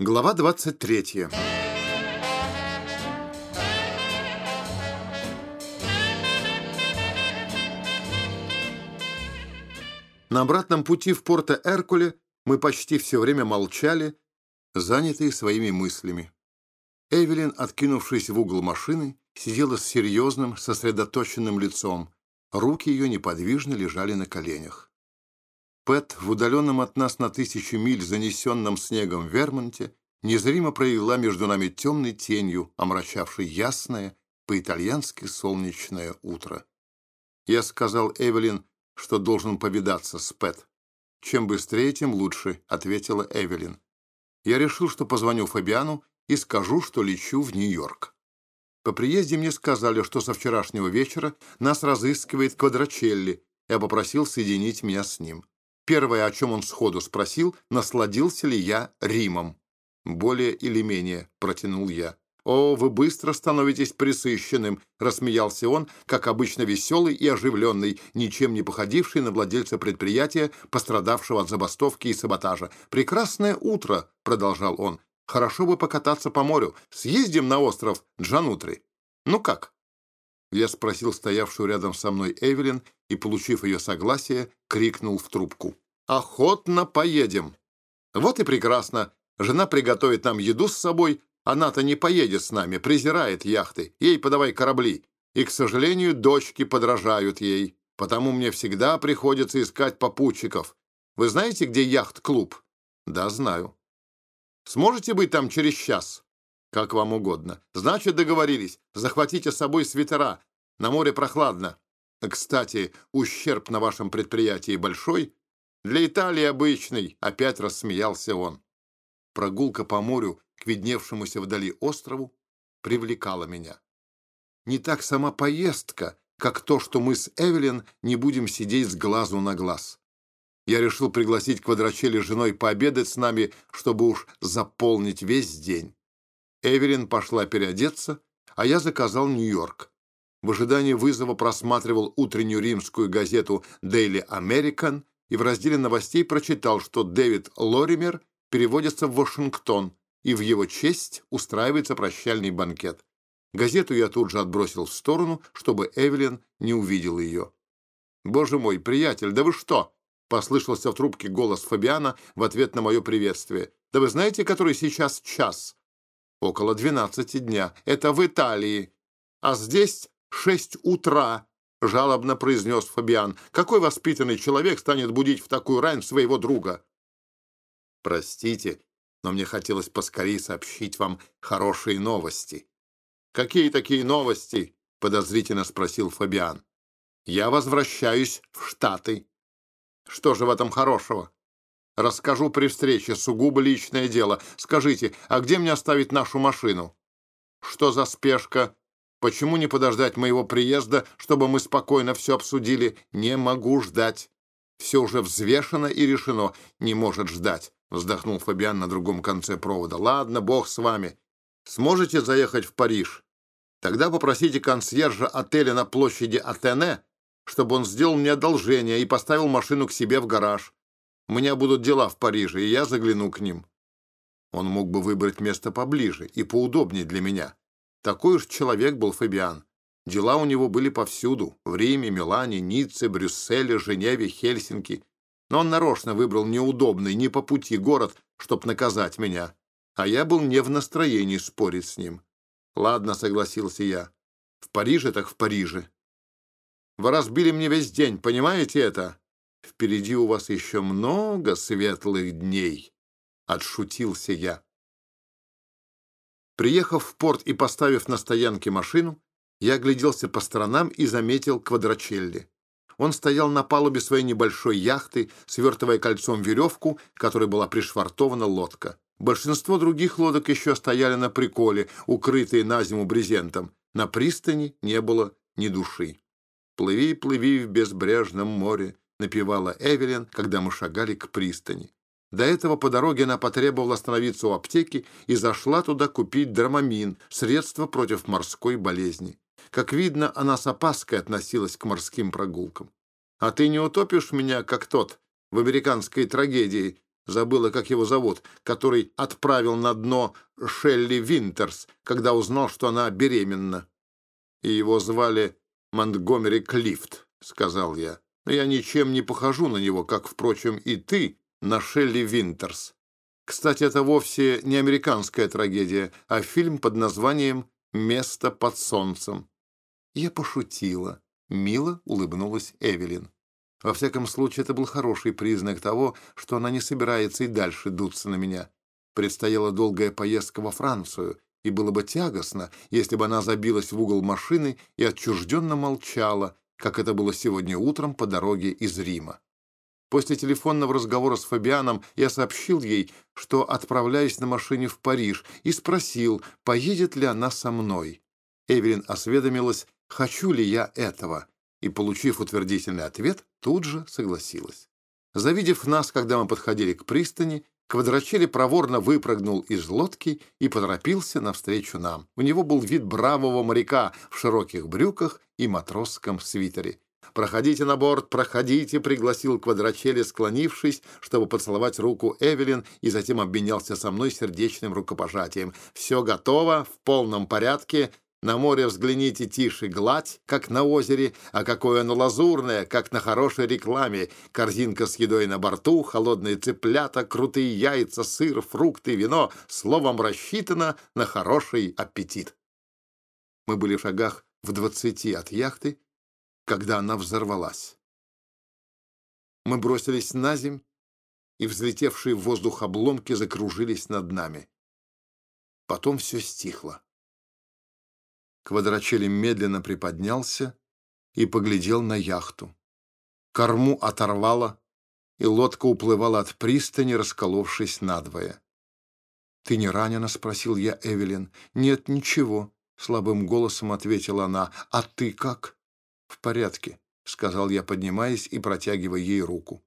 Глава 23. На обратном пути в Порто-Эркуле мы почти все время молчали, занятые своими мыслями. Эвелин, откинувшись в угол машины, сидела с серьезным, сосредоточенным лицом. Руки ее неподвижно лежали на коленях. Пэт в удаленном от нас на тысячу миль занесенном снегом Вермонте незримо провела между нами темной тенью, омрачавшей ясное, по-итальянски солнечное утро. Я сказал Эвелин, что должен повидаться с Пэт. «Чем быстрее, тем лучше», — ответила Эвелин. Я решил, что позвоню Фабиану и скажу, что лечу в Нью-Йорк. По приезде мне сказали, что со вчерашнего вечера нас разыскивает Квадрачелли. Я попросил соединить меня с ним. Первое, о чем он сходу спросил, насладился ли я Римом. «Более или менее», — протянул я. «О, вы быстро становитесь присыщенным», — рассмеялся он, как обычно веселый и оживленный, ничем не походивший на владельца предприятия, пострадавшего от забастовки и саботажа. «Прекрасное утро», — продолжал он. «Хорошо бы покататься по морю. Съездим на остров Джанутри. Ну как?» Я спросил стоявшую рядом со мной Эвелин и, получив ее согласие, крикнул в трубку. «Охотно поедем!» «Вот и прекрасно! Жена приготовит нам еду с собой. Она-то не поедет с нами, презирает яхты. Ей подавай корабли. И, к сожалению, дочки подражают ей. Потому мне всегда приходится искать попутчиков. Вы знаете, где яхт-клуб?» «Да, знаю». «Сможете быть там через час?» «Как вам угодно. Значит, договорились. Захватите с собой свитера. На море прохладно. Кстати, ущерб на вашем предприятии большой?» «Для Италии обычный», — опять рассмеялся он. Прогулка по морю к видневшемуся вдали острову привлекала меня. Не так сама поездка, как то, что мы с Эвелин не будем сидеть с глазу на глаз. Я решил пригласить Квадрачели женой пообедать с нами, чтобы уж заполнить весь день. Эверин пошла переодеться, а я заказал Нью-Йорк. В ожидании вызова просматривал утреннюю римскую газету Daily American и в разделе новостей прочитал, что Дэвид Лоример переводится в Вашингтон, и в его честь устраивается прощальный банкет. Газету я тут же отбросил в сторону, чтобы Эвелин не увидела ее. «Боже мой, приятель, да вы что?» — послышался в трубке голос Фабиана в ответ на мое приветствие. «Да вы знаете, который сейчас час?» Около 12 дня. Это в Италии. А здесь шесть утра, жалобно произнес Фабиан. Какой воспитанный человек станет будить в такую рань своего друга? Простите, но мне хотелось поскорее сообщить вам хорошие новости. Какие такие новости? Подозрительно спросил Фабиан. Я возвращаюсь в Штаты. Что же в этом хорошего? Расскажу при встрече, сугубо личное дело. Скажите, а где мне оставить нашу машину? Что за спешка? Почему не подождать моего приезда, чтобы мы спокойно все обсудили? Не могу ждать. Все уже взвешено и решено. Не может ждать, вздохнул Фабиан на другом конце провода. Ладно, бог с вами. Сможете заехать в Париж? Тогда попросите консьержа отеля на площади Атене, чтобы он сделал мне одолжение и поставил машину к себе в гараж. У меня будут дела в Париже, и я загляну к ним. Он мог бы выбрать место поближе и поудобнее для меня. Такой уж человек был Фабиан. Дела у него были повсюду — в Риме, Милане, Ницце, Брюсселе, Женеве, Хельсинки. Но он нарочно выбрал неудобный, не по пути город, чтоб наказать меня. А я был не в настроении спорить с ним. «Ладно», — согласился я. «В Париже так в Париже». «Вы разбили мне весь день, понимаете это?» Впереди у вас еще много светлых дней», — отшутился я. Приехав в порт и поставив на стоянке машину, я огляделся по сторонам и заметил Квадрачелли. Он стоял на палубе своей небольшой яхты, свертывая кольцом веревку, которой была пришвартована лодка. Большинство других лодок еще стояли на приколе, укрытые на зиму брезентом. На пристани не было ни души. «Плыви, плыви в безбрежном море, — напевала Эвелин, когда мы шагали к пристани. До этого по дороге она потребовала остановиться у аптеки и зашла туда купить драмамин, средство против морской болезни. Как видно, она с опаской относилась к морским прогулкам. «А ты не утопишь меня, как тот, в американской трагедии, забыла, как его зовут, который отправил на дно Шелли Винтерс, когда узнал, что она беременна. И его звали Монтгомери Клифт, сказал я. Но я ничем не похожу на него, как, впрочем, и ты на Шелли Винтерс. Кстати, это вовсе не американская трагедия, а фильм под названием «Место под солнцем». Я пошутила. Мило улыбнулась Эвелин. Во всяком случае, это был хороший признак того, что она не собирается и дальше дуться на меня. Предстояла долгая поездка во Францию, и было бы тягостно, если бы она забилась в угол машины и отчужденно молчала, как это было сегодня утром по дороге из Рима. После телефонного разговора с Фабианом я сообщил ей, что отправляюсь на машине в Париж, и спросил, поедет ли она со мной. Эвелин осведомилась, хочу ли я этого, и, получив утвердительный ответ, тут же согласилась. Завидев нас, когда мы подходили к пристани, Квадрачели проворно выпрыгнул из лодки и поторопился навстречу нам. У него был вид бравого моряка в широких брюках и матросском свитере. «Проходите на борт, проходите», — пригласил Квадрачели, склонившись, чтобы поцеловать руку Эвелин, и затем обменялся со мной сердечным рукопожатием. «Все готово, в полном порядке. На море взгляните тише, гладь, как на озере, а какое оно лазурное, как на хорошей рекламе. Корзинка с едой на борту, холодные цыплята, крутые яйца, сыр, фрукты, вино. Словом, рассчитано на хороший аппетит. Мы были в шагах в двадцати от яхты, когда она взорвалась. Мы бросились на земь, и взлетевшие в воздух обломки закружились над нами. Потом все стихло. Квадрачели медленно приподнялся и поглядел на яхту. Корму оторвало, и лодка уплывала от пристани, расколовшись надвое. «Ты не ранена?» — спросил я Эвелин. «Нет, ничего», — слабым голосом ответила она. «А ты как?» «В порядке», — сказал я, поднимаясь и протягивая ей руку.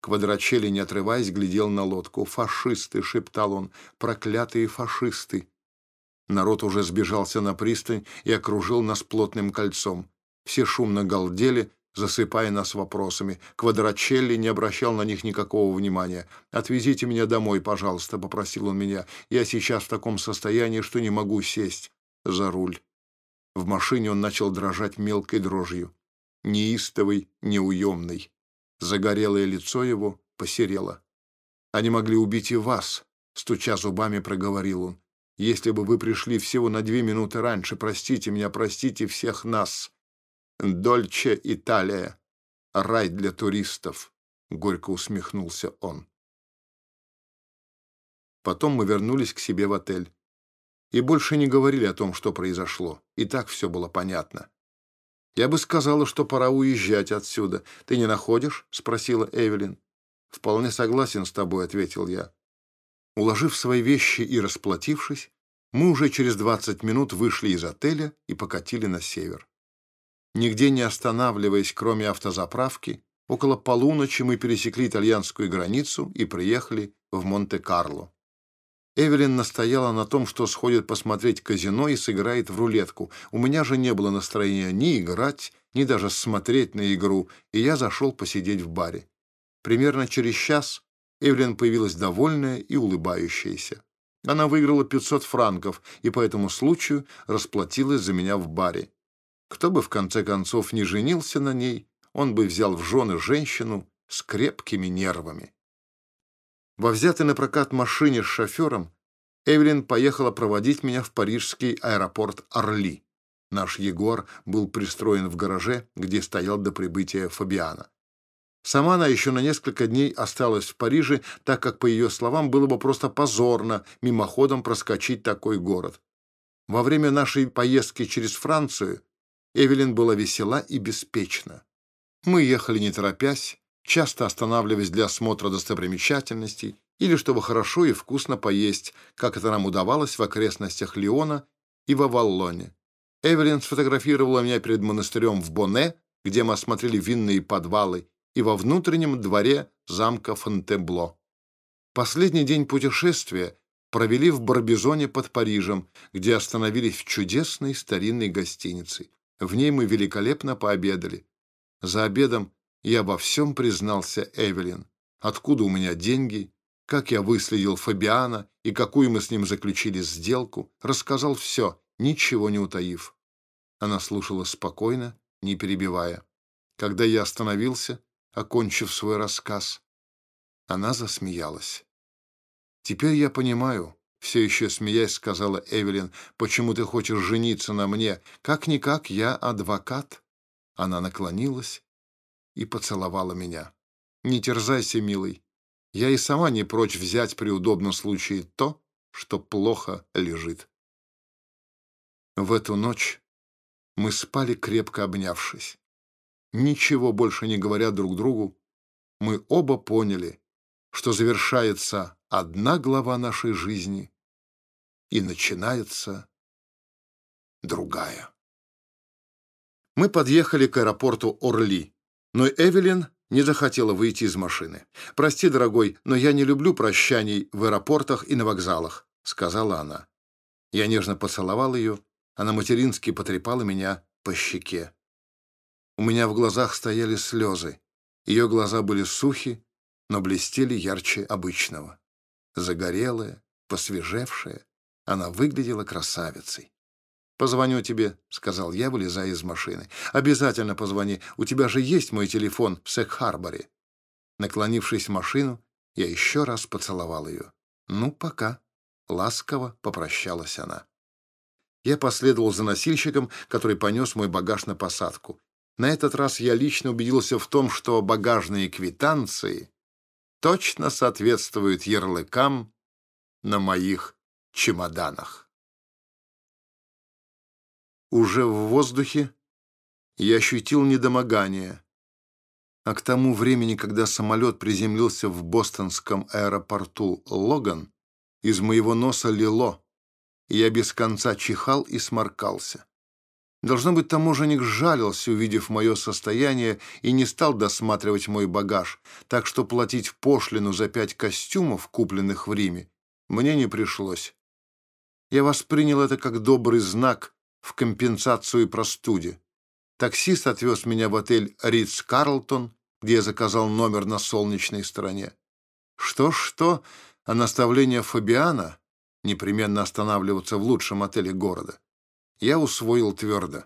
Квадрачели, не отрываясь, глядел на лодку. «Фашисты!» — шептал он. «Проклятые фашисты!» Народ уже сбежался на пристань и окружил нас плотным кольцом. Все шумно галдели, засыпая нас вопросами. Квадрачелли не обращал на них никакого внимания. «Отвезите меня домой, пожалуйста», — попросил он меня. «Я сейчас в таком состоянии, что не могу сесть за руль». В машине он начал дрожать мелкой дрожью. Неистовый, неуемный. Загорелое лицо его посерело. «Они могли убить и вас», — стуча зубами, проговорил он. Если бы вы пришли всего на две минуты раньше, простите меня, простите всех нас. Дольче Италия. Рай для туристов. Горько усмехнулся он. Потом мы вернулись к себе в отель. И больше не говорили о том, что произошло. И так все было понятно. «Я бы сказала, что пора уезжать отсюда. Ты не находишь?» — спросила Эвелин. «Вполне согласен с тобой», — ответил я. Уложив свои вещи и расплатившись, мы уже через 20 минут вышли из отеля и покатили на север. Нигде не останавливаясь, кроме автозаправки, около полуночи мы пересекли итальянскую границу и приехали в Монте-Карло. Эвелин настояла на том, что сходит посмотреть казино и сыграет в рулетку. У меня же не было настроения ни играть, ни даже смотреть на игру, и я зашел посидеть в баре. Примерно через час Эвелин появилась довольная и улыбающаяся. Она выиграла 500 франков и по этому случаю расплатилась за меня в баре. Кто бы в конце концов не женился на ней, он бы взял в жены женщину с крепкими нервами. Во взятой на прокат машине с шофером Эвелин поехала проводить меня в парижский аэропорт Орли. Наш Егор был пристроен в гараже, где стоял до прибытия Фабиана. Сама она еще на несколько дней осталась в Париже, так как, по ее словам, было бы просто позорно мимоходом проскочить такой город. Во время нашей поездки через Францию Эвелин была весела и беспечна. Мы ехали не торопясь, часто останавливаясь для осмотра достопримечательностей или чтобы хорошо и вкусно поесть, как это нам удавалось в окрестностях Лиона и в Аваллоне. Эвелин сфотографировала меня перед монастырем в Боне, где мы осмотрели винные подвалы, и во внутреннем дворе замка Фонтебло. Последний день путешествия провели в Барбизоне под Парижем, где остановились в чудесной старинной гостинице. В ней мы великолепно пообедали. За обедом я во всем признался Эвелин. Откуда у меня деньги, как я выследил Фабиана и какую мы с ним заключили сделку, рассказал все, ничего не утаив. Она слушала спокойно, не перебивая. Когда я остановился, окончив свой рассказ, она засмеялась. «Теперь я понимаю», — все еще смеясь сказала Эвелин, «почему ты хочешь жениться на мне? Как-никак я адвокат». Она наклонилась и поцеловала меня. «Не терзайся, милый. Я и сама не прочь взять при удобном случае то, что плохо лежит». В эту ночь мы спали, крепко обнявшись. Ничего больше не говоря друг другу, мы оба поняли, что завершается одна глава нашей жизни и начинается другая. Мы подъехали к аэропорту Орли, но Эвелин не захотела выйти из машины. «Прости, дорогой, но я не люблю прощаний в аэропортах и на вокзалах», — сказала она. Я нежно поцеловал ее она матерински потрепала меня по щеке. У меня в глазах стояли слезы. Ее глаза были сухи, но блестели ярче обычного. Загорелая, посвежевшая, она выглядела красавицей. «Позвоню тебе», — сказал я, вылезая из машины. «Обязательно позвони. У тебя же есть мой телефон в Сек-Харборе». Наклонившись в машину, я еще раз поцеловал ее. «Ну, пока», — ласково попрощалась она. Я последовал за носильщиком, который понес мой багаж на посадку. На этот раз я лично убедился в том, что багажные квитанции точно соответствуют ярлыкам на моих чемоданах. Уже в воздухе я ощутил недомогание, а к тому времени, когда самолет приземлился в бостонском аэропорту Логан, из моего носа лило, я без конца чихал и сморкался. Должно быть, таможенник жалился, увидев мое состояние, и не стал досматривать мой багаж, так что платить пошлину за пять костюмов, купленных в Риме, мне не пришлось. Я воспринял это как добрый знак в компенсацию простуде. Таксист отвез меня в отель «Ридс Карлтон», где я заказал номер на солнечной стороне. Что-что, а наставление Фабиана непременно останавливаться в лучшем отеле города. Я усвоил твердо.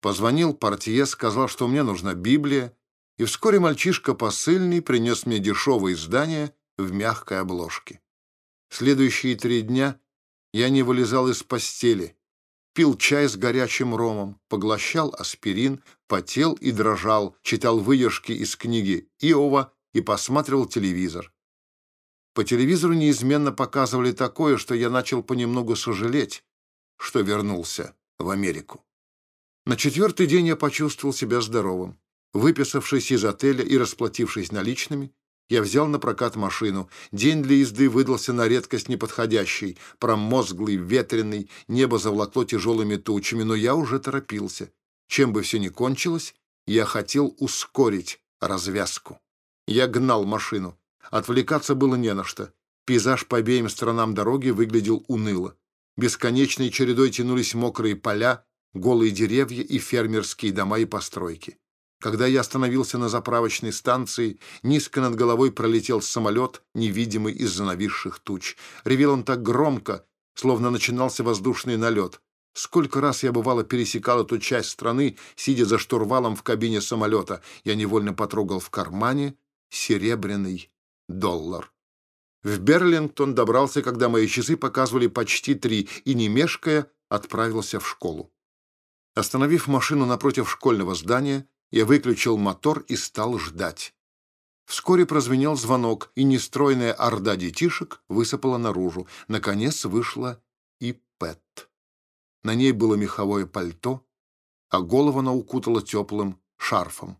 Позвонил портье, сказал, что мне нужна Библия, и вскоре мальчишка посыльный принес мне дешевое издание в мягкой обложке. Следующие три дня я не вылезал из постели, пил чай с горячим ромом, поглощал аспирин, потел и дрожал, читал выдержки из книги Иова и посматривал телевизор. По телевизору неизменно показывали такое, что я начал понемногу сожалеть, что вернулся в Америку. На четвертый день я почувствовал себя здоровым. Выписавшись из отеля и расплатившись наличными, я взял на прокат машину. День для езды выдался на редкость неподходящий, промозглый, ветреный, небо заволокло тяжелыми тучами, но я уже торопился. Чем бы все ни кончилось, я хотел ускорить развязку. Я гнал машину. Отвлекаться было не на что. Пейзаж по обеим сторонам дороги выглядел уныло. Бесконечной чередой тянулись мокрые поля, голые деревья и фермерские дома и постройки. Когда я остановился на заправочной станции, низко над головой пролетел самолет, невидимый из-за нависших туч. Ревел он так громко, словно начинался воздушный налет. Сколько раз я, бывало, пересекал эту часть страны, сидя за штурвалом в кабине самолета, я невольно потрогал в кармане серебряный доллар. В Берлингтон добрался, когда мои часы показывали почти три, и, не мешкая, отправился в школу. Остановив машину напротив школьного здания, я выключил мотор и стал ждать. Вскоре прозвенел звонок, и нестройная орда детишек высыпала наружу. Наконец вышла и Пэт. На ней было меховое пальто, а голову она укутала теплым шарфом.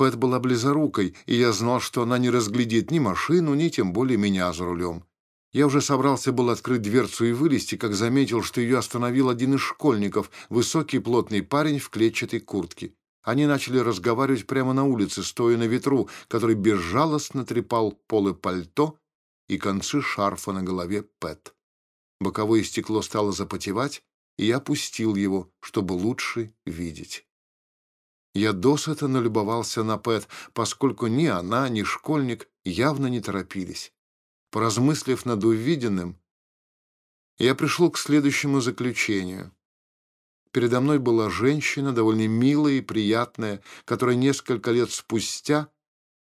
Пэт была близорукой, и я знал, что она не разглядит ни машину, ни тем более меня за рулем. Я уже собрался был открыть дверцу и вылезти, как заметил, что ее остановил один из школьников, высокий плотный парень в клетчатой куртке. Они начали разговаривать прямо на улице, стоя на ветру, который безжалостно трепал полы пальто и концы шарфа на голове Пэт. Боковое стекло стало запотевать, и я опустил его, чтобы лучше видеть. Я досыта налюбовался на Пэт, поскольку ни она, ни школьник явно не торопились. Поразмыслив над увиденным, я пришел к следующему заключению. Передо мной была женщина, довольно милая и приятная, которая несколько лет спустя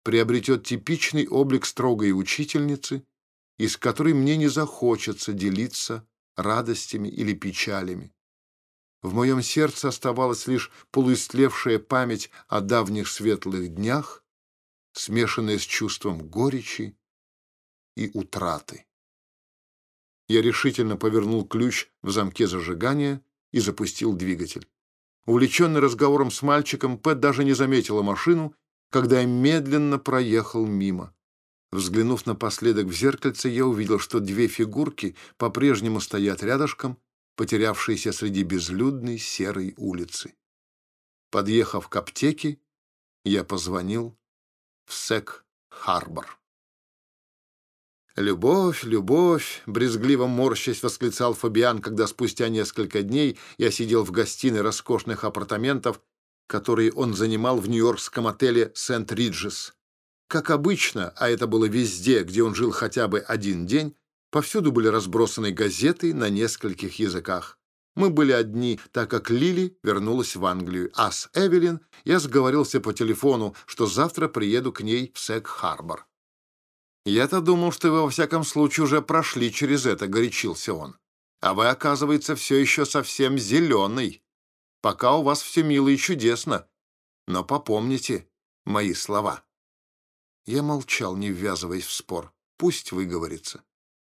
приобретет типичный облик строгой учительницы, из которой мне не захочется делиться радостями или печалями. В моем сердце оставалась лишь полуистлевшая память о давних светлых днях, смешанная с чувством горечи и утраты. Я решительно повернул ключ в замке зажигания и запустил двигатель. Увлеченный разговором с мальчиком, Пэт даже не заметила машину, когда я медленно проехал мимо. Взглянув напоследок в зеркальце, я увидел, что две фигурки по-прежнему стоят рядышком, потерявшиеся среди безлюдной серой улицы. Подъехав к аптеке, я позвонил в Сек-Харбор. «Любовь, любовь!» — брезгливо морщась восклицал Фабиан, когда спустя несколько дней я сидел в гостиной роскошных апартаментов, которые он занимал в нью-йоркском отеле «Сент-Риджес». Как обычно, а это было везде, где он жил хотя бы один день, повсюду были разбросаны газеты на нескольких языках. Мы были одни, так как Лили вернулась в Англию, а с Эвелин я сговорился по телефону, что завтра приеду к ней в Сек-Харбор. «Я-то думал, что вы во всяком случае уже прошли через это», — горячился он. «А вы, оказывается, все еще совсем зеленый. Пока у вас все мило и чудесно. Но попомните мои слова». Я молчал, не ввязываясь в спор. Пусть выговорится.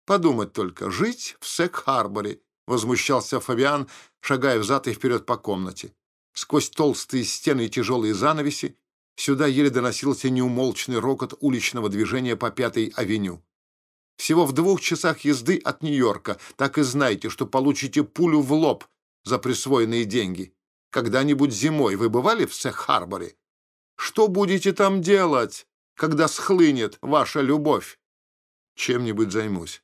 «Подумать только, жить в Сек-Харборе», — возмущался Фабиан, шагая взад и вперед по комнате. Сквозь толстые стены и тяжелые занавеси Сюда еле доносился неумолчный рокот уличного движения по Пятой авеню. Всего в двух часах езды от Нью-Йорка, так и знайте, что получите пулю в лоб за присвоенные деньги. Когда-нибудь зимой вы бывали в Сех-Харборе? Что будете там делать, когда схлынет ваша любовь? Чем-нибудь займусь.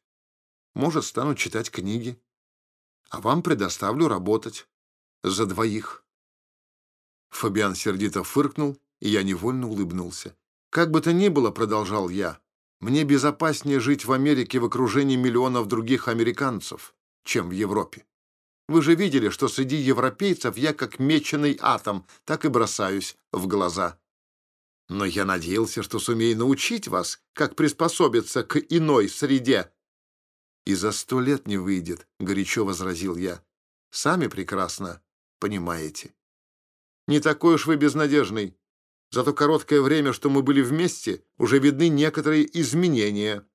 Может, стану читать книги. А вам предоставлю работать. За двоих. Фабиан сердито фыркнул и я невольно улыбнулся. «Как бы то ни было», — продолжал я, — «мне безопаснее жить в Америке в окружении миллионов других американцев, чем в Европе. Вы же видели, что среди европейцев я как меченый атом, так и бросаюсь в глаза. Но я надеялся, что сумею научить вас, как приспособиться к иной среде». «И за сто лет не выйдет», — горячо возразил я. «Сами прекрасно понимаете». «Не такой уж вы безнадежный», за то короткое время, что мы были вместе, уже видны некоторые изменения.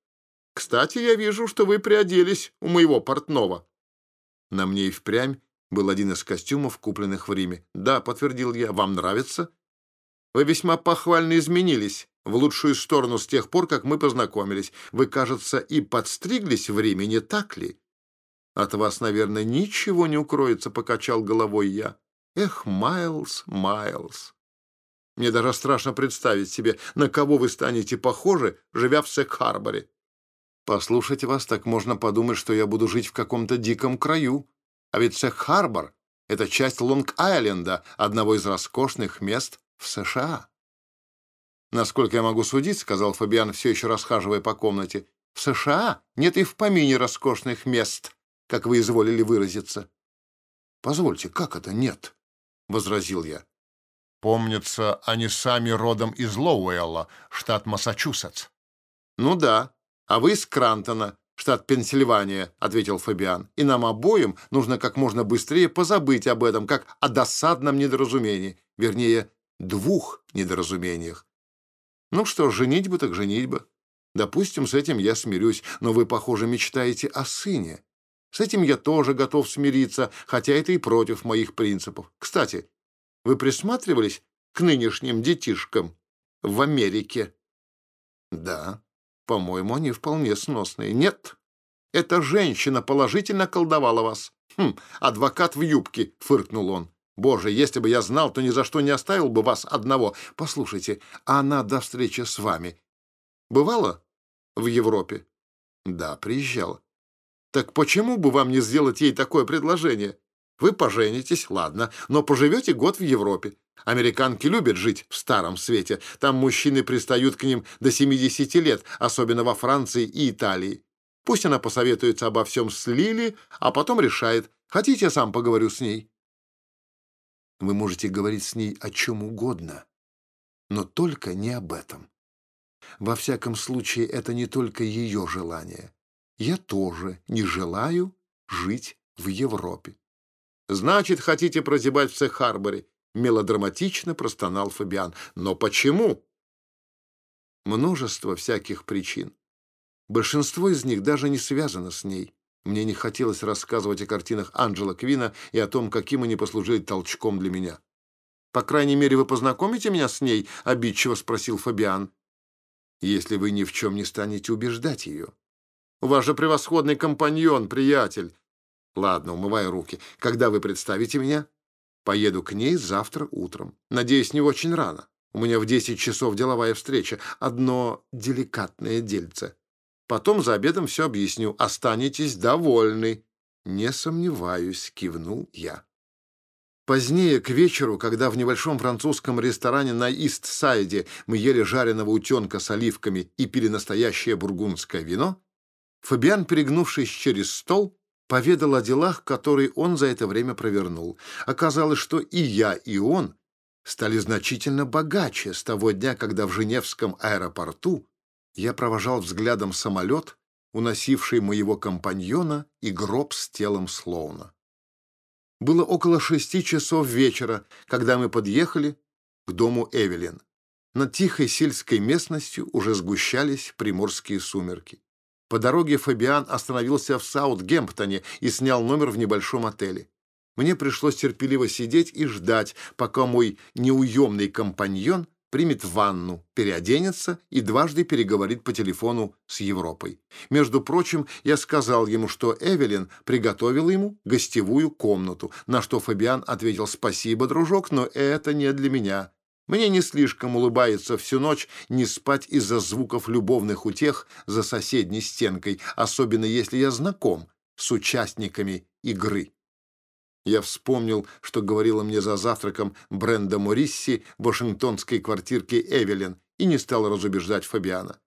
Кстати, я вижу, что вы приоделись у моего портного». На мне и впрямь был один из костюмов, купленных в Риме. «Да», — подтвердил я, — «вам нравится?» «Вы весьма похвально изменились в лучшую сторону с тех пор, как мы познакомились. Вы, кажется, и подстриглись в Риме, не так ли?» «От вас, наверное, ничего не укроется», — покачал головой я. «Эх, Майлз, Майлз!» Мне даже страшно представить себе, на кого вы станете похожи, живя в Сек-Харборе. Послушайте вас, так можно подумать, что я буду жить в каком-то диком краю. А ведь Сек-Харбор — это часть Лонг-Айленда, одного из роскошных мест в США. «Насколько я могу судить», — сказал Фабиан, все еще расхаживая по комнате, «в США нет и в помине роскошных мест, как вы изволили выразиться». «Позвольте, как это нет?» — возразил я. Помнится, они сами родом из Лоуэлла, штат Массачусетс. «Ну да, а вы из Крантона, штат Пенсильвания», — ответил Фабиан. «И нам обоим нужно как можно быстрее позабыть об этом, как о досадном недоразумении, вернее, двух недоразумениях. Ну что ж, женитьба так женитьба. Допустим, с этим я смирюсь, но вы, похоже, мечтаете о сыне. С этим я тоже готов смириться, хотя это и против моих принципов. Кстати, вы присматривались к нынешним детишкам в Америке? Да, по-моему, они вполне сносные. Нет, эта женщина положительно колдовала вас. Хм, адвокат в юбке, фыркнул он. Боже, если бы я знал, то ни за что не оставил бы вас одного. Послушайте, а она до встречи с вами бывала в Европе? Да, приезжала. Так почему бы вам не сделать ей такое предложение? Вы поженитесь, ладно, но поживете год в Европе. Американки любят жить в старом свете. Там мужчины пристают к ним до 70 лет, особенно во Франции и Италии. Пусть она посоветуется обо всем с Лили, а потом решает, хотите, я сам поговорю с ней. Вы можете говорить с ней о чем угодно, но только не об этом. Во всяком случае, это не только ее желание. Я тоже не желаю жить в Европе. Значит, хотите прозябать в Сехарборе? Мелодраматично простонал Фабиан. Но почему? Множество всяких причин. Большинство из них даже не связано с ней. Мне не хотелось рассказывать о картинах Анджела Квина и о том, каким они послужили толчком для меня. «По крайней мере, вы познакомите меня с ней?» — обидчиво спросил Фабиан. «Если вы ни в чем не станете убеждать ее». «У вас же превосходный компаньон, приятель». «Ладно, умывай руки. Когда вы представите меня?» «Поеду к ней завтра утром. Надеюсь, не очень рано. У меня в десять часов деловая встреча. Одно деликатное дельце». Потом за обедом все объясню. Останетесь довольны». «Не сомневаюсь», — кивнул я. Позднее, к вечеру, когда в небольшом французском ресторане на Ист-Сайде мы ели жареного утенка с оливками и пили настоящее бургундское вино, Фабиан, перегнувшись через стол, поведал о делах, которые он за это время провернул. Оказалось, что и я, и он стали значительно богаче с того дня, когда в Женевском аэропорту я провожал взглядом самолет, уносивший моего компаньона и гроб с телом Слоуна. Было около шести часов вечера, когда мы подъехали к дому Эвелин. Над тихой сельской местностью уже сгущались приморские сумерки. По дороге Фабиан остановился в Саутгемптоне и снял номер в небольшом отеле. Мне пришлось терпеливо сидеть и ждать, пока мой неуемный компаньон примет ванну, переоденется и дважды переговорит по телефону с Европой. Между прочим, я сказал ему, что Эвелин приготовила ему гостевую комнату, на что Фабиан ответил «Спасибо, дружок, но это не для меня». Мне не слишком улыбается всю ночь не спать из-за звуков любовных утех за соседней стенкой, особенно если я знаком с участниками игры. Я вспомнил, что говорила мне за завтраком Бренда Морисси в вашингтонской квартирке Эвелин и не стал разубеждать Фабиана.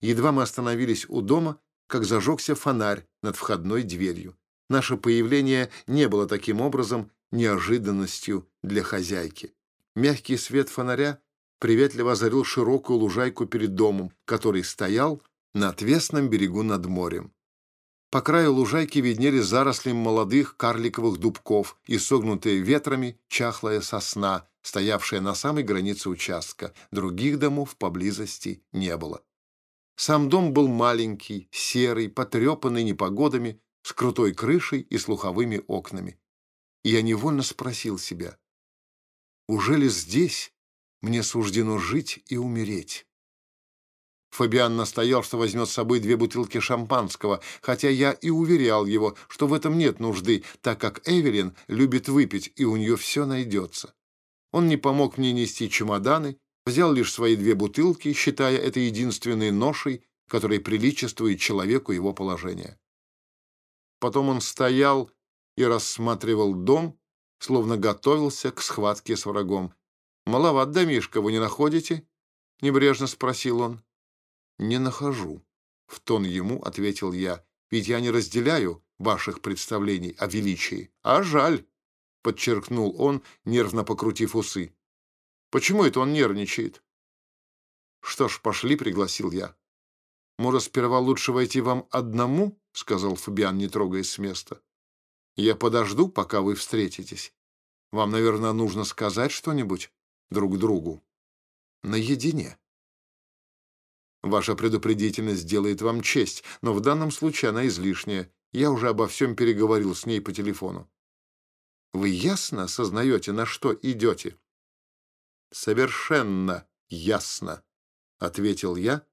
Едва мы остановились у дома, как зажегся фонарь над входной дверью. Наше появление не было таким образом неожиданностью для хозяйки. Мягкий свет фонаря приветливо озарил широкую лужайку перед домом, который стоял на отвесном берегу над морем. По краю лужайки виднелись заросли молодых карликовых дубков и согнутые ветрами чахлая сосна, стоявшая на самой границе участка. Других домов поблизости не было. Сам дом был маленький, серый, потрепанный непогодами, с крутой крышей и слуховыми окнами. И я невольно спросил себя, уже ли здесь мне суждено жить и умереть? Фабиан настоял, что возьмет с собой две бутылки шампанского, хотя я и уверял его, что в этом нет нужды, так как Эвелин любит выпить, и у нее все найдется. Он не помог мне нести чемоданы, взял лишь свои две бутылки, считая это единственной ношей, которой приличествует человеку его положение. Потом он стоял и рассматривал дом, словно готовился к схватке с врагом. «Маловат домишко, вы не находите?» — небрежно спросил он. «Не нахожу», — в тон ему ответил я, «ведь я не разделяю ваших представлений о величии. А жаль», — подчеркнул он, нервно покрутив усы. «Почему это он нервничает?» «Что ж, пошли», — пригласил я. «Может, сперва лучше войти вам одному?» — сказал Фабиан, не трогаясь с места. «Я подожду, пока вы встретитесь. Вам, наверное, нужно сказать что-нибудь друг другу. Наедине». Ваша предупредительность делает вам честь, но в данном случае она излишняя. Я уже обо всем переговорил с ней по телефону. Вы ясно осознаете, на что идете? Совершенно ясно, ответил я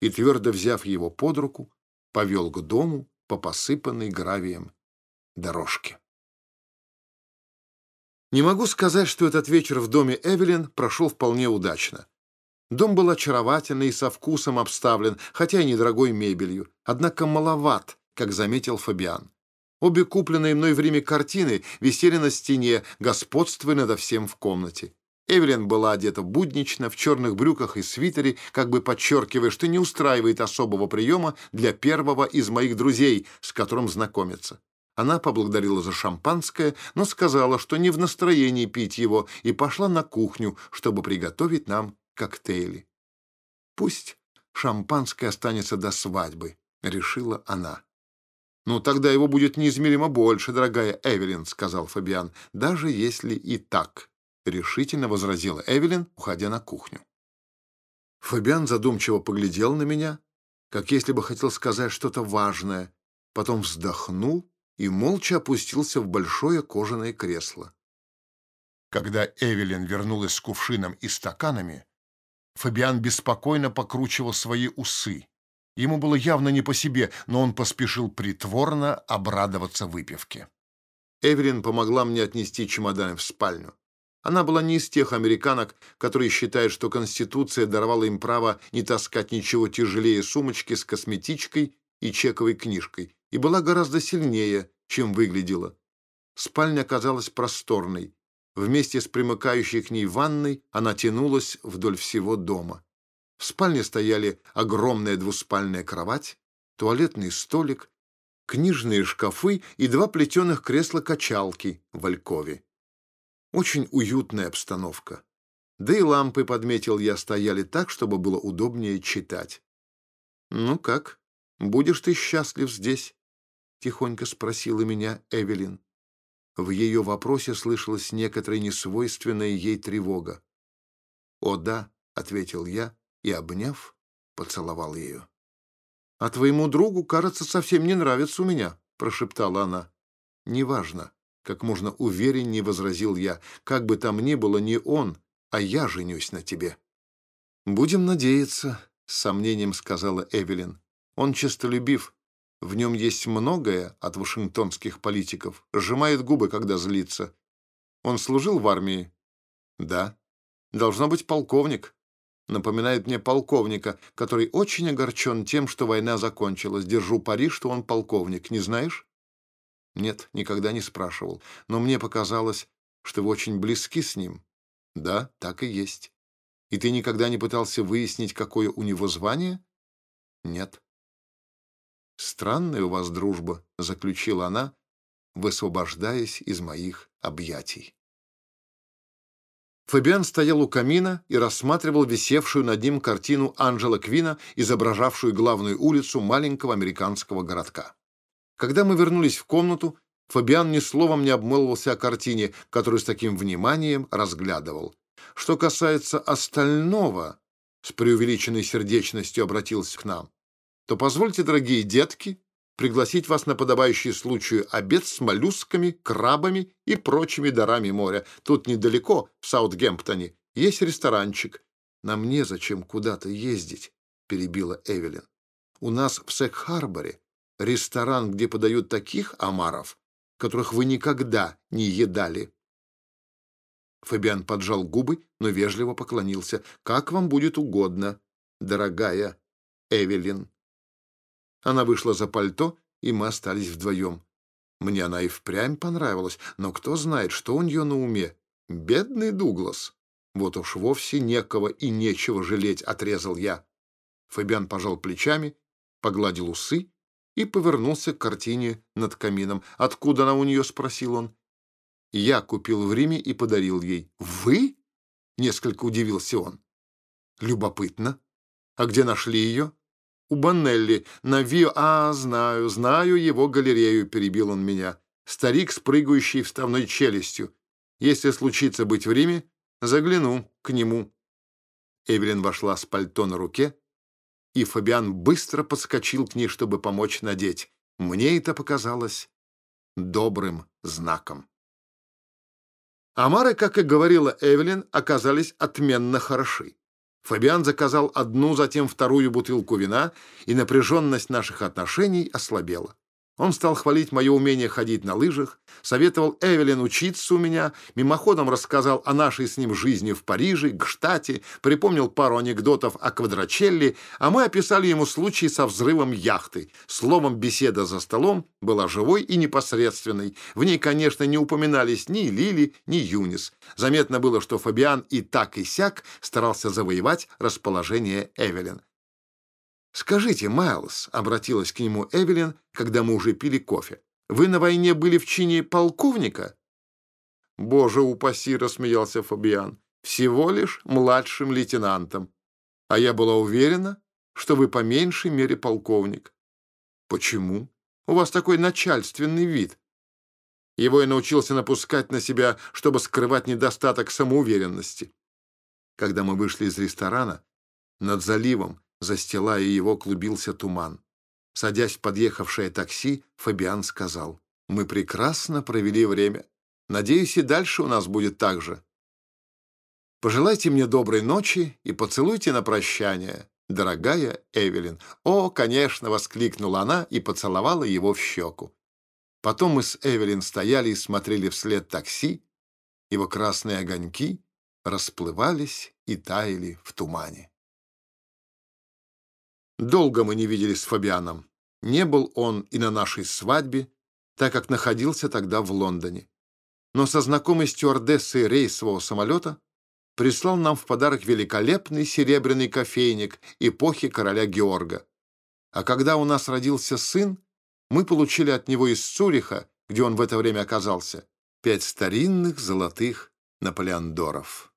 и, твердо взяв его под руку, повел к дому по посыпанной гравием дорожке. Не могу сказать, что этот вечер в доме Эвелин прошел вполне удачно. Дом был очаровательный и со вкусом обставлен, хотя и недорогой мебелью, однако маловат, как заметил Фабиан. Обе купленные мной в Риме картины висели на стене, господствуя надо всем в комнате. Эвелин была одета буднично, в черных брюках и свитере, как бы подчеркивая, что не устраивает особого приема для первого из моих друзей, с которым знакомится. Она поблагодарила за шампанское, но сказала, что не в настроении пить его, и пошла на кухню, чтобы приготовить нам коктейли. «Пусть шампанское останется до свадьбы», — решила она. «Ну, тогда его будет неизмеримо больше, дорогая Эвелин», — сказал Фабиан, «даже если и так». — решительно возразила Эвелин, уходя на кухню. Фабиан задумчиво поглядел на меня, как если бы хотел сказать что-то важное, потом вздохнул и молча опустился в большое кожаное кресло. Когда Эвелин вернулась с кувшином и стаканами, Фабиан беспокойно покручивал свои усы. Ему было явно не по себе, но он поспешил притворно обрадоваться выпивке. Эвелин помогла мне отнести чемоданы в спальню. Она была не из тех американок, которые считают, что Конституция даровала им право не таскать ничего тяжелее сумочки с косметичкой и чековой книжкой, и была гораздо сильнее, чем выглядела. Спальня оказалась просторной. Вместе с примыкающей к ней ванной она тянулась вдоль всего дома. В спальне стояли огромная двуспальная кровать, туалетный столик, книжные шкафы и два плетеных кресла-качалки в Алькове. Очень уютная обстановка. Да и лампы, подметил я, стояли так, чтобы было удобнее читать. «Ну как, будешь ты счастлив здесь?» — тихонько спросила меня Эвелин. В ее вопросе слышалась некоторая несвойственная ей тревога. «О да», — ответил я и, обняв, поцеловал ее. «А твоему другу, кажется, совсем не нравится у меня», — прошептала она. «Неважно как можно увереннее возразил я. Как бы там ни было, не он, а я женюсь на тебе. Будем надеяться, с сомнением сказала Эвелин. Он честолюбив. В нем есть многое от вашингтонских политиков. Сжимает губы, когда злится. Он служил в армии? Да. Должно быть полковник. Напоминает мне полковника, который очень огорчен тем, что война закончилась. Держу пари, что он полковник. Не знаешь? Нет, никогда не спрашивал. Но мне показалось, что вы очень близки с ним. Да, так и есть. И ты никогда не пытался выяснить, какое у него звание? Нет. Странная у вас дружба, заключила она, высвобождаясь из моих объятий. Фабиан стоял у камина и рассматривал висевшую над ним картину Анджела Квина, изображавшую главную улицу маленького американского городка. Когда мы вернулись в комнату, Фабиан ни словом не обмолвился о картине, которую с таким вниманием разглядывал. Что касается остального, с преувеличенной сердечностью обратился к нам, то позвольте, дорогие детки, пригласить вас на подобающий случаю обед с моллюсками, крабами и прочими дарами моря. Тут недалеко, в Саутгемптоне, есть ресторанчик. Нам незачем куда-то ездить, перебила Эвелин. У нас в Сек-Харборе ресторан, где подают таких омаров, которых вы никогда не едали. Фабиан поджал губы, но вежливо поклонился. «Как вам будет угодно, дорогая Эвелин». Она вышла за пальто, и мы остались вдвоем. Мне она и впрямь понравилась, но кто знает, что у нее на уме. Бедный Дуглас. Вот уж вовсе некого и нечего жалеть, отрезал я. Фабиан пожал плечами, погладил усы и повернулся к картине над камином. «Откуда она у нее?» — спросил он. «Я купил в Риме и подарил ей». «Вы?» — несколько удивился он. «Любопытно. А где нашли ее?» «У Баннелли, на Вио...» «А, знаю, знаю его галерею», — перебил он меня. «Старик с прыгающей вставной челюстью. Если случится быть в Риме, загляну к нему». Эвелин вошла с пальто на руке, и Фабиан быстро подскочил к ней, чтобы помочь надеть. Мне это показалось добрым знаком. Амары, как и говорила Эвелин, оказались отменно хороши. Фабиан заказал одну, затем вторую бутылку вина, и напряженность наших отношений ослабела. Он стал хвалить мое умение ходить на лыжах, советовал Эвелин учиться у меня, мимоходом рассказал о нашей с ним жизни в Париже, Гштате, припомнил пару анекдотов о Квадрачелли, а мы описали ему случай со взрывом яхты. Словом, беседа за столом была живой и непосредственной. В ней, конечно, не упоминались ни Лили, ни Юнис. Заметно было, что Фабиан и так и сяк старался завоевать расположение Эвелин. «Скажите, Майлз», — обратилась к нему Эвелин, когда мы уже пили кофе, «вы на войне были в чине полковника?» «Боже упаси», — рассмеялся Фабиан, «всего лишь младшим лейтенантом. А я была уверена, что вы по меньшей мере полковник». «Почему? У вас такой начальственный вид». Его я научился напускать на себя, чтобы скрывать недостаток самоуверенности. Когда мы вышли из ресторана, над заливом, Застилая его, клубился туман. Садясь в подъехавшее такси, Фабиан сказал, «Мы прекрасно провели время. Надеюсь, и дальше у нас будет так же. Пожелайте мне доброй ночи и поцелуйте на прощание, дорогая Эвелин». «О, конечно!» — воскликнула она и поцеловала его в щеку. Потом мы с Эвелин стояли и смотрели вслед такси, его красные огоньки расплывались и таяли в тумане. Долго мы не виделись с Фабианом. Не был он и на нашей свадьбе, так как находился тогда в Лондоне. Но со знакомой стюардессой рейсового самолета прислал нам в подарок великолепный серебряный кофейник эпохи короля Георга. А когда у нас родился сын, мы получили от него из Цюриха, где он в это время оказался, пять старинных золотых наполеондоров.